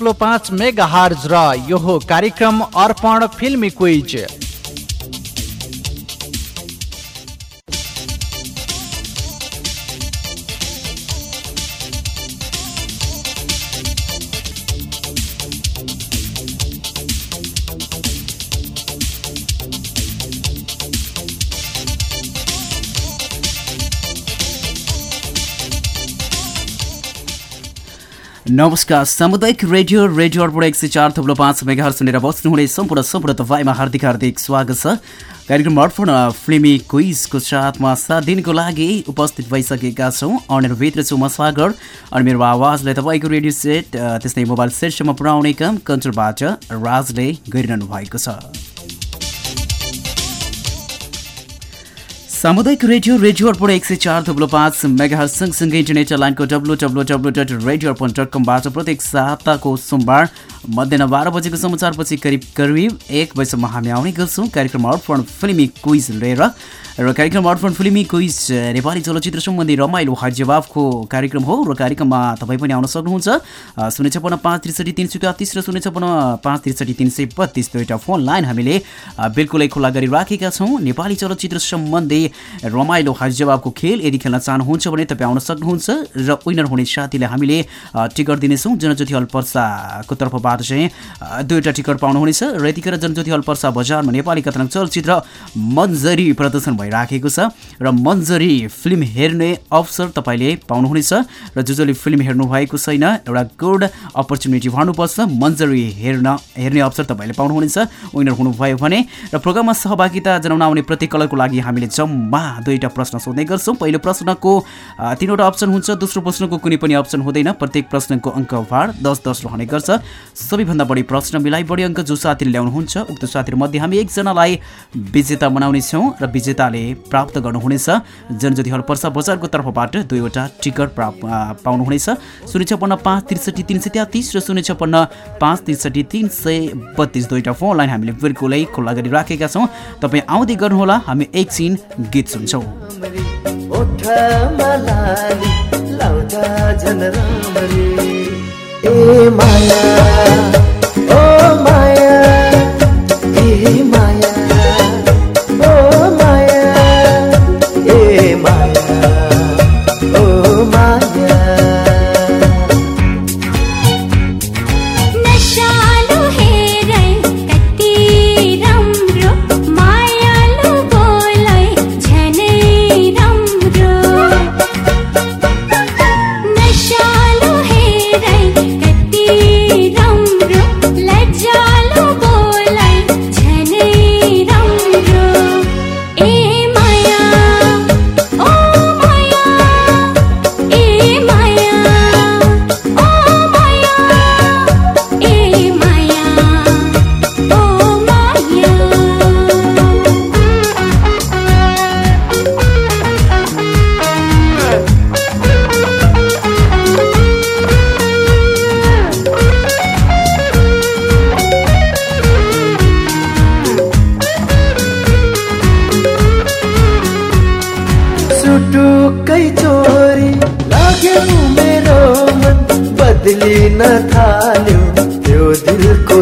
पाँच mega hertz र यो कार्यक्रम अर्पण फिल्मी क्विज। नमस्कार सामुदायिक रेडियो रेडियो अर्पण एक सय चार थप्लो पाँच मेगाहरू सुनेर बस्नुहुने सम्पूर्ण सम्पूर्ण तपाईँमा हार्दिक हार्दिक स्वागत छ। कार्यक्रम अर्पण फिल्मी क्विजको साथमा सात दिनको लागि उपस्थित भइसकेका छौँ। अनेरभित्र छु म सागर अनि मेरो आवाजलाई तपाईँको रेडियो सेट त्यस्तै मोबाइल सेटसम्म पुऱ्याउने काम कन्ट्रोलबाट राजले गरिरहनु भएको छ। सामुदायिक रेडियो रेडियो अर्पण एक सय चार थुप्रो पाँच मेगा सँगसँगै इन्टरनेट लाइनको W W W dot radio Arpan dot कमबाट प्रत्येक साताको सोमबार मध्याह बाह्र बजेको समाचारपछि करिब करिब एक बजीसम्म हामी आउने गर्छौँ। कार्यक्रम अर्पण फिल्मी क्विज लिएर र कार्यक्रम अर्पण फिल्मी क्विज नेपाली चलचित्र सम्बन्धी रमाइलो जवाफको कार्यक्रम हो र कार्यक्रममा तपाईँ पनि आउन सक्नुहुन्छ। शून्य छपन्न पाँच त्रिसठी तिन सय तेत्तिस र शून्य छपन्न पाँच त्रिसठी तिन सय बत्तिस दुईवटा फोन लाइन हामीले बिल्कुलै खुल्ला गरिराखेका छौँ। नेपाली चलचित्र सम्बन्धी रमाइलो हाट जवाबको खेल यदि खेल्न चाहनुहुन्छ भने तपाईँ आउन सक्नुहुन्छ र विनर हुने साथीलाई हामीले टिकट दिनेछौँ। जनज्योति हल पर्साको तर्फबाट चाहिँ दुईवटा टिकट पाउनुहुनेछ र यतिखेर जनज्योति हल पर्सा बजारमा नेपाली कथानक चलचित्र मन्जरी प्रदर्शन भइराखेको छ र मन्जरी फिल्म हेर्ने अवसर तपाईँले पाउनुहुनेछ र जो जसले फिल्म हेर्नु भएको छैन एउटा गुड अपर्च्युनिटी भन्नुपर्छ। मन्जरी हेर्न हेर्ने अवसर तपाईँले पाउनुहुनेछ। विनर हुनुभयो भने र प्रोग्राममा सहभागिता जनाउन आउने प्रत्येक कलरको लागि हामीले जम्मा दुईवटा प्रश्न सोध्ने गर्छौँ। पहिलो प्रश्नको तिनवटा अप्सन हुन्छ। दोस्रो प्रश्नको कुनै पनि अप्सन हुँदैन। प्रत्येक प्रश्नको अङ्क भार दस दस रहने गर्छ। सबैभन्दा बढी प्रश्न मिलाई बढी अङ्क। जो साथीले ल्याउनुहुन्छ उक्त साथीहरूमध्ये हामी एकजनालाई विजेता बनाउनेछौँ र विजेताले प्राप्त गर्नुहुनेछ। जनज्योति हल पर्सा बजारको तर्फबाट दुईवटा टिकट प्राप्त पाउनुहुनेछ। शून्य छपन्न पाँच त्रिसठी तिन सय तेत्तिस र शून्य छपन्न पाँच त्रिसठी तिन सय बत्तिस। दुईवटा फोन लाइन हामीले बिल्कुलै खुल्ला गरिराखेका छौँ। तपाईँ आउँदै गर्नुहोला। हामी एकछिन गीत सुन्छौँ। माया ओ माया माया।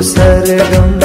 सरगम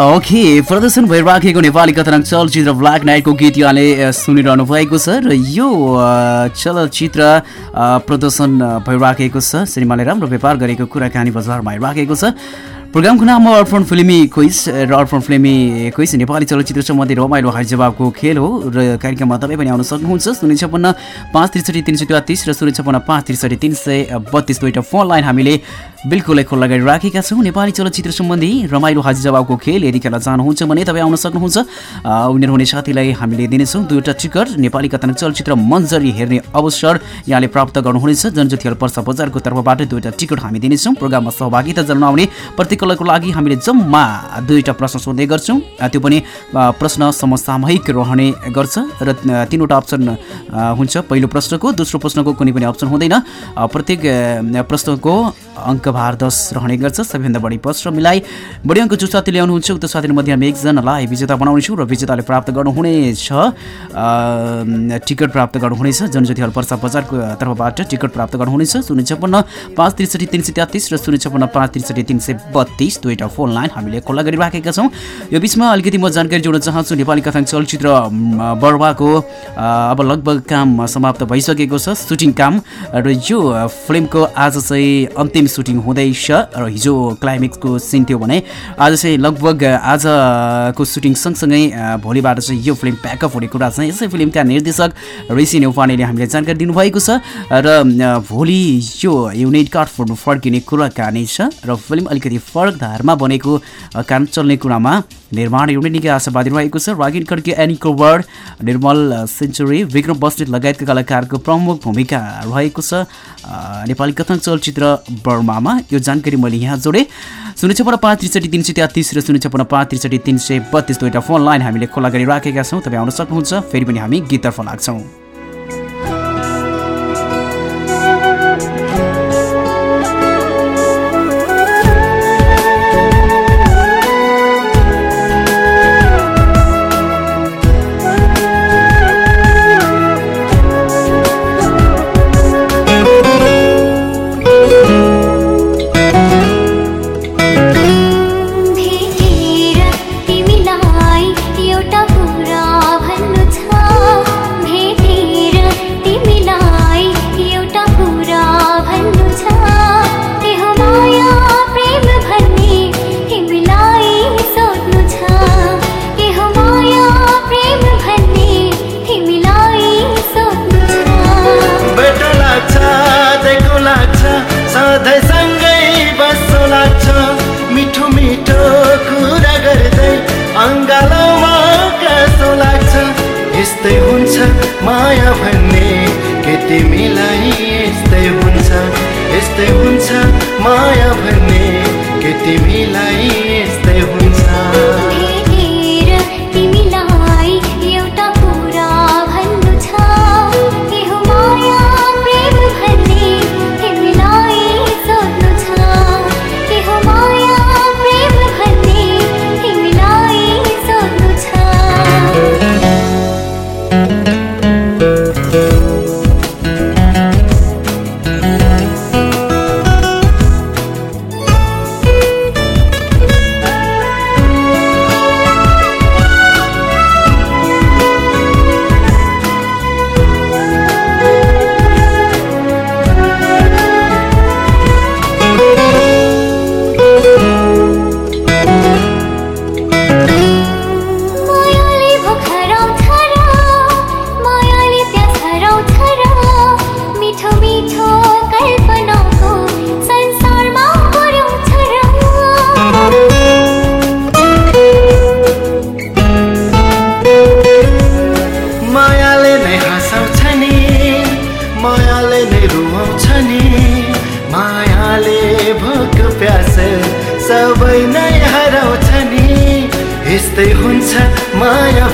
ओके प्रदर्शन भइराखेको नेपाली कथानक चलचित्र ब्ल्याक नाइटको गीत यहाँले सुनिरहनु भएको छ र यो चलचित्र प्रदर्शन भइराखेको छ। सिनेमाले राम्रो व्यापार गरेको कुराकानी बजारमा आइराखेको छ। प्रोग्रामको नाम हो अर्पण फिल्मी क्विज र अर्पण फिल्मी क्विज नेपाली चलचित्र सम्बन्धी रमाइलो हाई जवाबको खेल हो र कार्यक्रममा तपाईँ पनि आउन सक्नुहुन्छ। शून्य छपन्न पाँच त्रिसठी तिन सय तेत्तिस र शून्य छपन्न पाँच त्रिसठी तिन सय बत्तिस दुईवटा फोन लाइन हामीले बिल्कुलै खुल्ला गरी राखेका छौँ। नेपाली चलचित्र सम्बन्धी रमाइलो हाजी जवाबको खेल यदि खेला चाहनुहुन्छ भने तपाईँ आउन सक्नुहुन्छ। उनीहरू हुने साथीलाई हामीले दिनेछौँ। दुईवटा टिकट नेपाली कथानिक चलचित्र मन्जरी हेर्ने अवसर यहाँले प्राप्त गर्नुहुनेछ। जनज्योतिहरू पर्सा बजारको तर्फबाट दुईवटा टिकट हामी दिनेछौँ। प्रोग्राममा सहभागिता जनाउन आउने प्रतिकलाको लागि हामीले जम्मा दुईवटा प्रश्न सोध्ने गर्छौँ। त्यो पनि प्रश्न समसामयिक रहने गर्छ र तिनवटा अप्सन हुन्छ। पहिलो प्रश्नको दोस्रो प्रश्नको कुनै पनि अप्सन हुँदैन। प्रत्येक प्रश्नको अङ्कभार दस रहने गर्छ। सबैभन्दा बढी प्रश्न मिलाई बढी अङ्क जो साथी ल्याउनुहुन्छ। उक्त साथीमध्ये हामी एकजनालाई विजेता बनाउनेछौँ र विजेताले प्राप्त गर्नुहुनेछ। टिकट प्राप्त गर्नुहुनेछ। जनज्योति हल पर्सा बजारको तर्फबाट टिकट प्राप्त गर्नुहुनेछ। शून्य छप्पन्न पाँच त्रिसठी तिन सय तेत्तिस र शून्य छप्पन्न पाँच त्रिसठी तिन सय बत्तिस दुईवटा फोन लाइन हामीले खुल्ला गरिराखेका छौँ। यो बिचमा अलिकति म जानकारी जोड्न चाहन्छु नेपाली कथाङ चलचित्र बर्वाको अब लगभग काम समाप्त भइसकेको छ सुटिङ काम र यो फिल्मको आज चाहिँ अन्तिम सुटिङ हुँदैछ र हिजो क्लाइमेक्सको सिन थियो भने आज चाहिँ लगभग आजको सुटिङ सँगसँगै भोलिबाट चाहिँ यो फिल्म प्याकअप हुने कुरा चाहिँ यसै फिल्मका निर्देशक ऋषि नेउपानेले हामीले जानकारी दिनुभएको छ र भोलि यो युनिट काठमाडौँ फर्किने कुराकानी छ र फिल्म अलिकति फरक धारमा बनेको काम चल्ने कुरामा निर्माण एउटै निकै आशावादी रहेको छ। रागिन खड्के एनी कोवर्ड निर्मल सेन्चुरी विक्रम बस्नेत लगायतका कलाकारको प्रमुख भूमिका रहेको छ। नेपाली कथन चलचित्र बर्मामा यो जानकारी मैले यहाँ जोडेँ। शून्य छपन्न पाँच त्रिसठी तिन सय तेत्तिस र शून्य छपन्न पाँच त्रिसठी तिन सय बत्तिस दुईवटा फोन लाइन हामीले खोला गरिराखेका छौँ। तपाईँ आउन सक्नुहुन्छ फेरि पनि हामी गीततर्फ लाग्छौँ।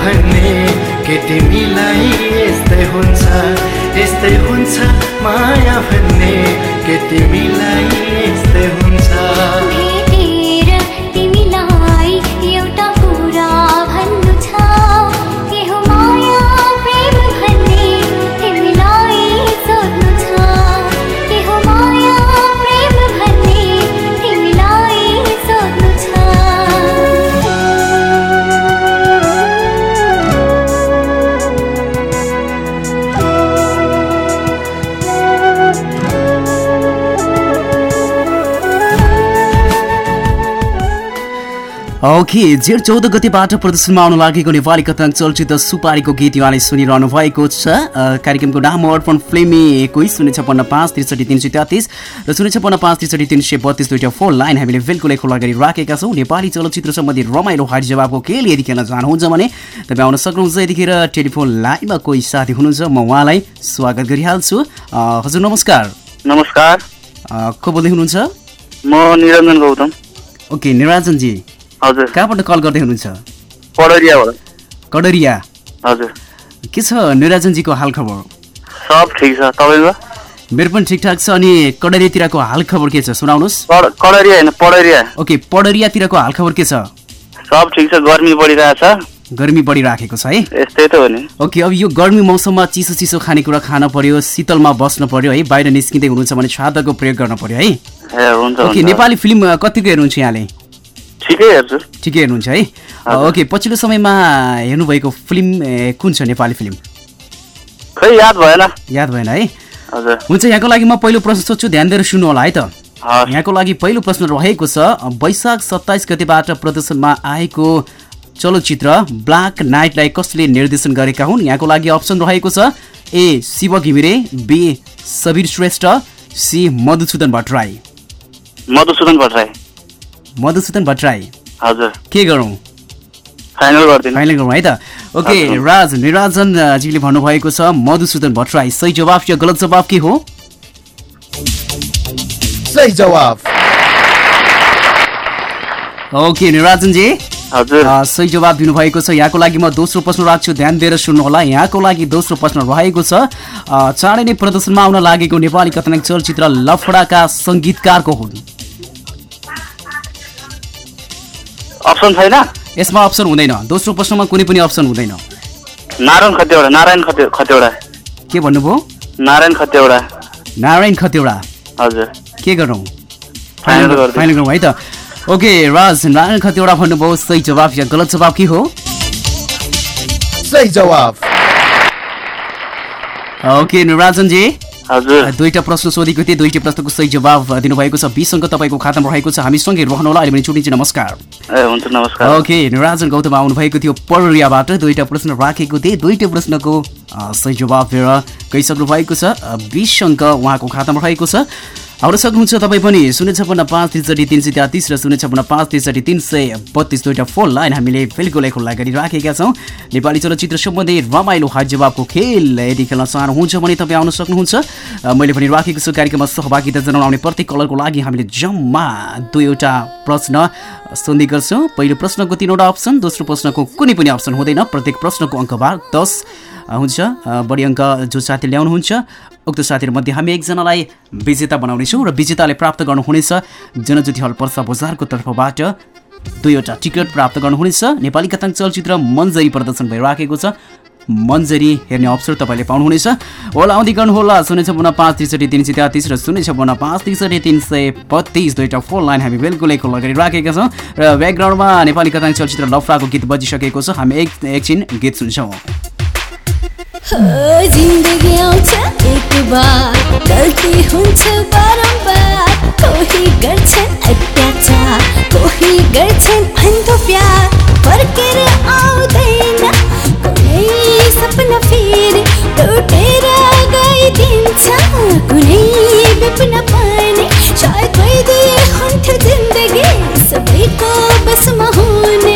भन्ने केटी मिलाइ यस्तै हुन्छ यस्तै हुन्छ माया भन्ने केटी मिलाइ यस्तै हुन्छ ओके जेठ चौध गतिबाट प्रदर्शनमा आउन लागेको नेपाली कथाङ्क चलचित्र सुपारीको गीत उहाँले सुनिरहनु भएको छ। कार्यक्रमको नाम हो अर्पण फिल्मी एकोइस शून्य छपन्न पाँच त्रिसठी तिन सय तेत्तिस र शून्य छपन्न पाँच त्रिसठी तिन सय बत्तिस दुईवटा फोन लाइन हामीले बिल्कुलै खुल्ला गरिराखेका छौँ। नेपाली चलचित्र सम्बन्धी रमाइलो हाट जवाबको खेल यदि खेल्न चाहनुहुन्छ भने तपाईँ आउन सक्नुहुन्छ यतिखेर। टेलिफोन लाइनमा कोही साथी हुनुहुन्छ म उहाँलाई स्वागत गरिहाल्छु। हजुर नमस्कार। नमस्कार। को बोल्दै हुनुहुन्छ? म निरञ्जन गौतम। ओके निराजनजी हजुर। कहाँबाट कल गर्दै हुनुहुन्छ? कडरिया। हजुर। के छ निराजनजीको हाल खबर? सब ठिक छ। तपाईँको? मेरो पनि ठिकठाक छ अनि कडरियातिरको हाल खबर के छ? सुनाउनुहोस्। कड कडरिया होइन पडरिया। ओके पडरियातिरको हाल खबर के छ? सब ठिक छ गर्मी बढिरहेछ। गर्मी बढिराखेको छ है? यस्तै त हो नि। ओके अब यो गर्मी मौसममा चिसो चिसो खानेकुरा खान पर्यो शीतलमा बस्नु पर्यो है? बाहिर निस्किँदै हुनुहुन्छ भने छाताको प्रयोग गर्न पर्यो है? ओके नेपाली फिल्म कतिको हेर्नुहुन्छ यहाँले? ठिकै हेर्छु। ठिकै हेर्नुहुन्छ है। ओके पछिल्लो समयमा हेर्नुभएको फिल्म कुन छ नेपाली फिल्म? खै याद भएन। याद भएन है। हुन्छ यहाँको लागि म पहिलो प्रश्न सोध्छु ध्यान दिएर सुन्नु होला है त। यहाँको लागि पहिलो प्रश्न रहेको छ वैशाख सत्ताइस गतिबाट प्रदर्शनमा आएको चलचित्र ब्ल्याक नाइटलाई कसले निर्देशन गरेका हुन्? यहाँको लागि अप्सन रहेको छ A Shiva Ghimire B Sabir Shrestha C Madhusudan Bhattarai. Madhusudan Bhattarai. Madhusudan Bhattarai. हजुर। के गरौँ? फाइनल गरौँ है त? ओके। राज निराजनजीले भन्नुभएको छ मधुसूदन भट्टराई सही जवाफ या गलत जवाफ के हो? सही जवाब ओके निराजनजी। हजुर। सही जवाब दिनुभएको छ। यहाँको लागि म दोस्रो प्रश्न राख्छु ध्यान दिएर सुन्नुहोला। यहाँको लागि दोस्रो प्रश्न रहेको छ। अ, चाँडै नै प्रदर्शनमा आउन लागेको नेपाली कथानक चलचित्र लफडाका सङ्गीतकारको हुन्। अप्सन छैन? यसमा अप्सन हुँदैन। दोस्रो प्रश्नमा कुनै पनि अप्सन हुँदैन। नारायण खतिवडा नारायण खति खतिवडा। के भन्नुभयो? नारायण खतिवडा। नारायण खतिवडा। हजुर। के गरौँ फाइनल गरौँ है त। ओके राज नारायण खतिवडा भन्नुभयो सही जवाब या गलत जवाब के हो? सही जवाब ओके निराजनजी दुईटा प्रश्न सोधेको थिएँ दुईटै प्रश्नको सही जवाब दिनुभएको छ बिस अङ्क तपाईँको खातामा रहेको छ हामी सँगै रहनुहोला अहिले पनि छुट्टिन्छ नमस्कार। ए हुन्छ नमस्कार। ओके निराजन गौतम आउनुभएको थियो पडरियाबाट दुईटा प्रश्न राखेको थिएँ दुईटै प्रश्नको सही जवाब दिएर गइसक्नु भएको छ। बिस अङ्क उहाँको खातामा रहेको छ। आउन सक्नुहुन्छ तपाईँ पनि शून्य छपन्न पाँच त्रिसठी तिन सय तेत्तिस र शून्य छपन्न पाँच त्रिसठी तिन सय बत्तिस दुईवटा फोन लाइन हामीले बिल्कुलै खुल्ला गरिराखेका छौँ। नेपाली चलचित्र सम्बन्धी रमाइलो हात जवाबको खेल यदि खेल्न चाहनुहुन्छ भने तपाईँ आउन सक्नुहुन्छ। मैले पनि राखेको छु कार्यक्रममा सहभागिता जनाउन प्रत्येक कलरको लागि हामीले जम्मा दुईवटा प्रश्न सोध्ने गर्छौँ। पहिलो प्रश्नको तिनवटा अप्सन दोस्रो प्रश्नको कुनै पनि अप्सन हुँदैन। प्रत्येक प्रश्नको अङ्कबार दस हुन्छ। बढी अङ्क जो साथी ल्याउनुहुन्छ। उक्त साथीहरूमध्ये हामी एकजनालाई विजेता बनाउनेछौँ र विजेताले प्राप्त गर्नुहुनेछ। जनज्योति हल पर्सा बजारको तर्फबाट दुईवटा टिकट प्राप्त गर्नुहुनेछ। नेपाली कथाङ चलचित्र मन्जरी प्रदर्शन भइराखेको छ। मन्जरी हेर्ने अवसर तपाईँले पाउनुहुनेछ। होला आउँदै गर्नुहोला। शून्य छपन्न पाँच त्रिसठी तिन सय तेत्तिस र शून्य छपन्न पाँच त्रिसठी तिन सय बत्तिस दुईवटा फोन लाइन हामी बिल्कुलै खुल्ला गरिराखेका छौँ र ब्याकग्राउन्डमा नेपाली कथाङ चलचित्र लफडाको गीत बजिसकेको छ। हामी एक एकछिन गीत सुन्छौँ। जिन्दगी आउँछ एक बार गल्ती हुन्छ बारम्बार कोही गर्छन् अत्याचार कोही गर्छन् अन्धो प्यार फर्केर आउँदैन कुनै सपना फेरि टुटेर गइदिन्छ कुनै विपना पनि सायद भइदिए हुन्थ्यो जिन्दगी सबैको बसमा हुने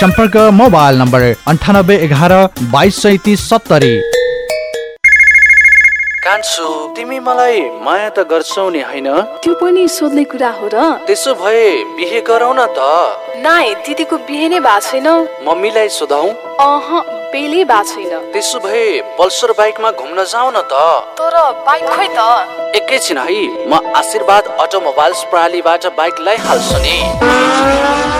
सम्पर्क मोबाइल नम्बर अन्ठानब्बे एघार बाइस सैतिस सत्तरी। कान्छु तिमी मलाई माया त गर्छौ नि होइन? त्यो पनि सोध्ने कुरा हो र। त्यसो भए बिहे गरौ न त। नाइ दिदीको बिहे नै भएको छैन। मम्मीलाई सोधौ। अह बेलै भएको छैन। त्यसो भए पल्सर बाइकमा घुम्न जाऊ न त। तर बाइक खोइ त। एकैछिन है म आशीर्वाद अटोमोबाइल्स प्रणालीबाट बाइक ल्याइहाल्छु नि।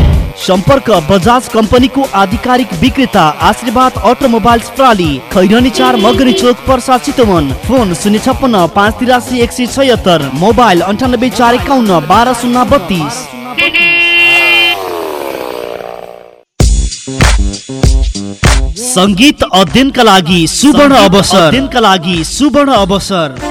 सम्पर्क बजाज कम्पनीको आधिकारिक विक्रेता आशीर्वाद अटोमोबाइल्स प्राली खैरनी चार मगरी चोक पर्सा चितवन। फोन शून्य छप्पन्न पाँच तिरासी एक सय छयत्तर। मोबाइल अन्ठानब्बे चार एकाउन्न बाह्र शून्य बत्तिस। सङ्गीत अध्ययनका लागि सुवर्ण अवसर। अध्ययनका लागि सुवर्ण अवसर।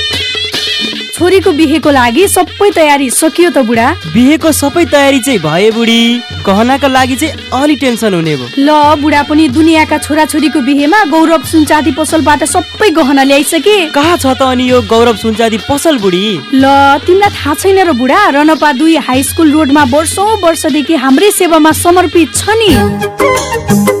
छोरीको बिहेको लागि सबै तयारी सकियो त बुढा। बिहेको सबै तयारी चाहिँ भए बुढी। गहनाको लागि चाहिँ अलि टेन्सन हुने भयो। ल बुढा पनि दुनियाँका छोराछोरीको बिहेमा गौरव सुनचाँदी पसलबाट सबै गहना ल्याइसके। कहाँ छ त अनि यो गौरव सुनचाँदी पसल बुढी? ल तिमीलाई थाहा छैन र बुढा रनपा दुई हाई स्कुल रोडमा वर्षौँ वर्षदेखि हाम्रै सेवामा समर्पित छ नि।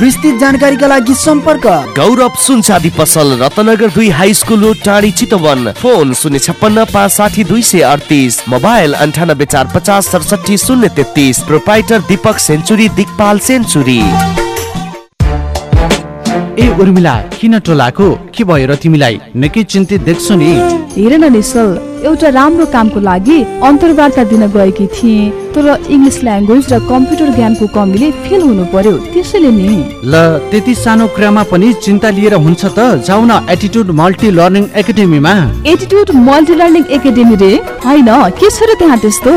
विस्तृत जानकारीका लागि सम्पर्क। गौरव सुनचाँदी पसल रत्नगर दुई हाई स्कुल रोड टाढी चितवन। फोन शून्य छप्पन्न पाँच साठी दुई सय अडतिस। मोबाइल अन्ठानब्बे चार पचास सडसठी शून्य तेत्तिस। Proprietor Deepak century Digpal century. ए उर्मिला किन टोलाको? के भयो र तिमीलाई? निकै चिन्तित देख्छु नि। हेर न निश्चल। एउटा राम्रो कामको लागि अन्तर्वार्ता दिन गएकी थिएँ तर इङ्ग्लिस ल्याङ्ग्वेज र कम्प्युटर ज्ञानको कमीले फेल हुनु पर्यो त्यसैले नि। ल त्यति सानो कुरामा पनि चिन्ता लिएर हुन्छ त जाउ न एटिट्युड मल्टी लर्निङ एकाडेमीमा एटिट्युड मल्टी लर्निङ एकाडेमी रे? होइन के छ र त्यहाँ त्यस्तो?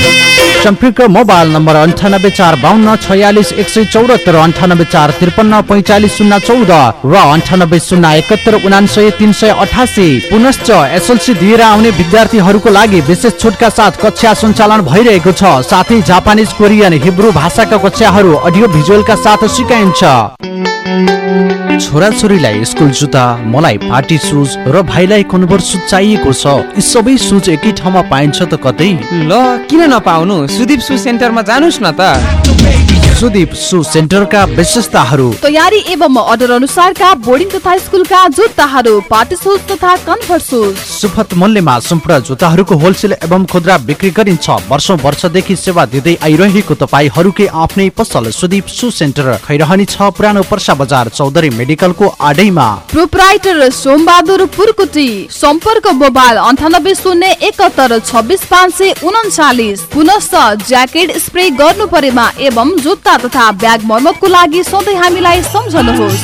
सम्पर्क मोबाइल नम्बर अन्ठानब्बे चार बाहन्न छयालिस एक सय चौरात्तर अन्ठानब्बे चार त्रिपन्न पैँचालिस शून्य चौध र अन्ठानब्बे शून्य एकहत्तर उनासय तिन सय अठासी। पुनश्च एसएलसी दिएर आउने विद्यार्थीहरूको लागि विशेष छुटका साथ कक्षा सञ्चालन भइरहेको छ। साथै जापानिज कोरियन हिब्रू भाषाका कक्षाहरू अडियो भिजुअलका साथ सिकाइन्छ। छोराछोरीलाई स्कुल जुत्ता मलाई पार्टी सुज र भाइलाई कन्भर्स सुज चाहिएको छ। यी सबै सुज एकै ठाउँमा पाइन्छ त कतै? ल किन नपाउनु सुदीप सु सेन्टरमा जानुहोस् न त। सुदीप सु सेन्टरका विशेषताहरू। तयारी एवं अर्डर अनुसारका बोर्डिङ तथा स्कुलका जुत्ताहरू पार्टी सुज तथा कन्भर्स सुज सुपथ मूल्यमा सम्पूर्ण जुत्ताहरूको होलसेल एवं खुद्रा बिक्री गरिन्छ। वर्षौँ वर्षदेखि सेवा दिँदै आइरहेको तपाईँहरूकै आफ्नै पसल सुदीप सु सेन्टर खैरहनी छ पुरानो पर्सा बजार चौधरी मेडिकलको आडैमा। प्रोपराइटर सोमबहादुर पुरकुटी सम्पर्क मोबाइल अन्ठानब्बे शून्य एकहत्तर छब्बिस पाँच सय उन्चालिस पुनश्च ज्याकेट स्प्रे गर्नु परेमा एवं जुत्ता तथा ब्याग मर्मतको लागि सधैँ हामीलाई सम्झनुहोस्।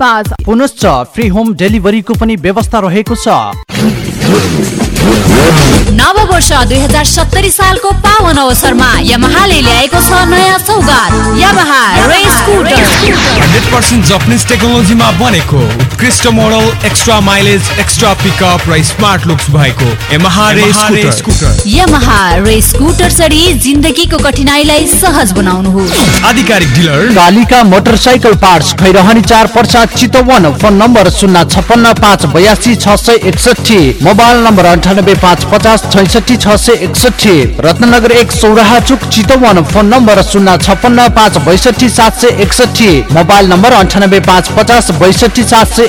पाँच पुनश्च फ्री होम डेलिभरीको पनि व्यवस्था रहेको छ। नव वर्ष दुई हजार सत्तरी सालको पावन अवसरमा यमहाले ल्याएको छ नयाँ सौगात। Yamaha Ray scooter. Hundred percent Japanese टेक्नोलोजीमा बनेको। उत्कृष्ट model extra mileage extra pickup र स्मार्ट लुक्स भएको Yamaha Ray scooter Yamaha Ray scooter चढी जिन्दगीको कठिनाईलाई सहज बनाउनुहोस् आधिकारिक dealer Kalika motorcycle parts Khairhani चार पर्सा चितवन फोन नम्बर शून्य छप्पन्न पाँच बयासी छ सय एकसठी मोबाइल नम्बर अन्ठानब्बे पाँच पचास छैसठी छ सय एकसठी रत्नगर एक सौराहा चुक चितवन फोन नम्बर शून्य छप्पन्न पाँच बैसठी सात सय एकसठी मोबाइल नम्बर अन्ठानब्बे पाँच पचास बैसठी सात सय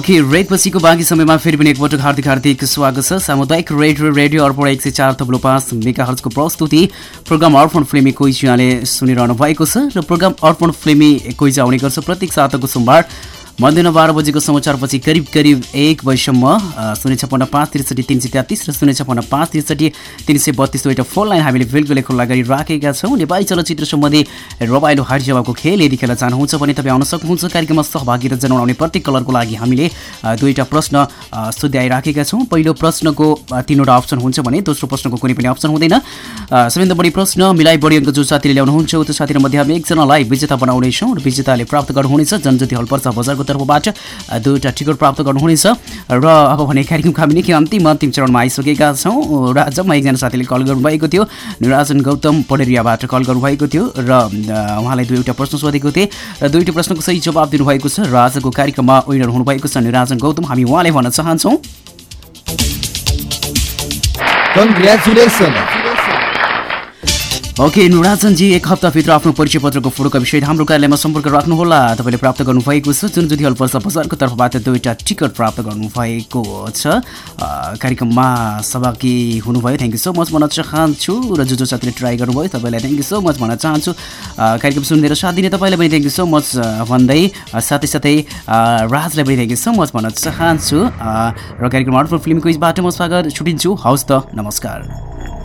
ओके रेड पछिको बाँकी समयमा फेरि पनि एकपटक हार्दिक हार्दिक स्वागत छ। सामुदायिक रेडियो रेडियो अर्पण एक सय चार थप्लो पाँच मेगा हर्चको प्रस्तुति प्रोग्राम अर्पण फिल्मी कोइज यहाँले सुनिरहनु भएको छ र प्रोग्राम अर्पण फिल्मी कोइज आउने गर्छ प्रत्येक साताको सोमबार मध्याह बाह्र बजेको समाचारपछि करिब करिब एक बजीसम्म शून्य छपन्न पाँच त्रिसठी तिन सय तेत्तिस र शून्य छपन्न पाँच त्रिसठी तिन सय बत्तिस दुईवटा फोन लाइन हामीले बिल्कुलै खुल्ला गरिराखेका छौँ। नेपाली चलचित्र सम्बन्धी रमाइलो हाट जवाबको खेल यदि खेल्न चाहनुहुन्छ भने तपाईँ आउन सक्नुहुन्छ। कार्यक्रममा सहभागिता जनाउने प्रत्येक कलरको लागि हामीले दुईवटा प्रश्न सोध्याइराखेका छौँ। पहिलो प्रश्नको तिनवटा अप्सन हुन्छ भने दोस्रो प्रश्नको कुनै पनि अप्सन हुँदैन। सबैभन्दा बढी प्रश्न मिलाइ बढी अङ्क जो साथीले ल्याउनुहुन्छ त्यो साथीहरू मध्ये हामी एकजनालाई विजेता बनाउनेछौँ र विजेताले प्राप्त गर्नुहुनेछ। जनज्योति पर्सा बजारको तर्फबाट दुईवटा टिकट प्राप्त गर्नुहुनेछ। र अब भने कार्यक्रमको हामी निकै अन्तिम अन्तिम चरणमा आइसकेका छौँ। र जम्मा एकजना साथीले कल गर्नुभएको थियो। निराजन गौतम पडेरियाबाट कल गर्नुभएको थियो र उहाँलाई दुईवटा प्रश्न सोधेको थिएँ र दुईवटा प्रश्नको सही जवाब दिनुभएको छ। र आजको कार्यक्रममा विनर हुनुभएको छ निराजन गौतम। हामी उहाँलाई भन्न चाहन्छौँ। ओके नुराजनजी एक हप्ताभित्र आफ्नो परिचय पत्रको फोटोका विषय हाम्रो कार्यालयमा सम्पर्क राख्नुहोला। तपाईँले प्राप्त गर्नुभएको छ। जुन जुन हल पर्सा बजारको तर्फबाट दुईवटा टिकट प्राप्त गर्नुभएको छ। कार्यक्रममा सहभागी हुनुभयो। थ्याङ्क यू सो मच भन्न चाहन्छु र जो जो साथीले ट्राई गर्नुभयो तपाईँलाई थ्याङ्क यू सो मच भन्न चाहन्छु। कार्यक्रम सुनिदिएर साथ दिने तपाईँलाई पनि थ्याङ्क यू सो मच भन्दै साथै साथै राजलाई पनि थ्याङ्क यू सो मच भन्न चाहन्छु। र कार्यक्रम अर्पण फिल्म क्विजबाट म स्वागत। छुटिन्छु हवस् त। नमस्कार।